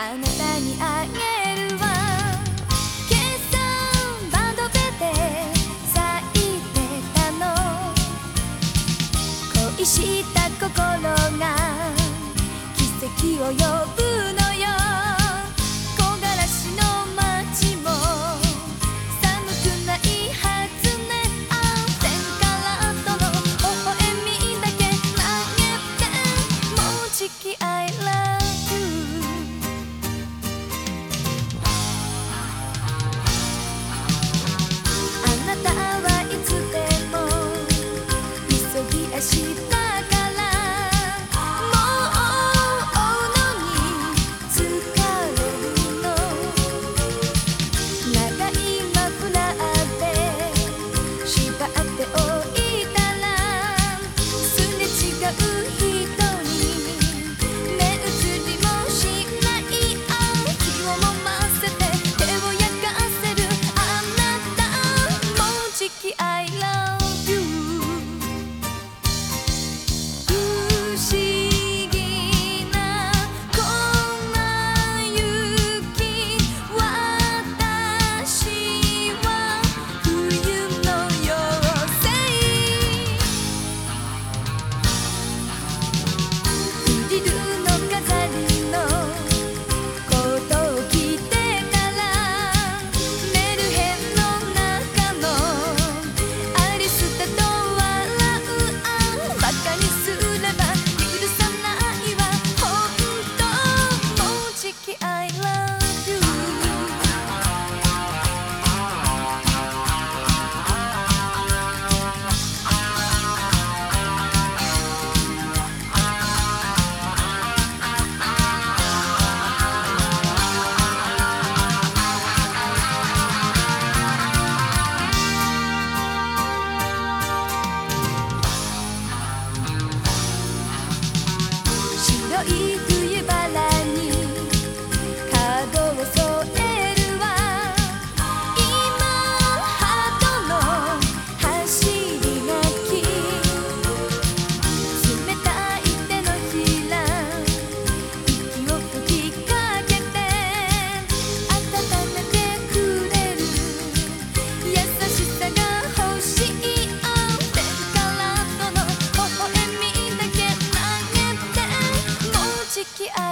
あなたにあげるわ。今朝窓辺で咲いてたの。恋した心が奇跡を呼ぶのよ。木枯らしの街も。寒くないはずね。あ千カラットの微笑みだけ投げて。もうじき I love 白いき合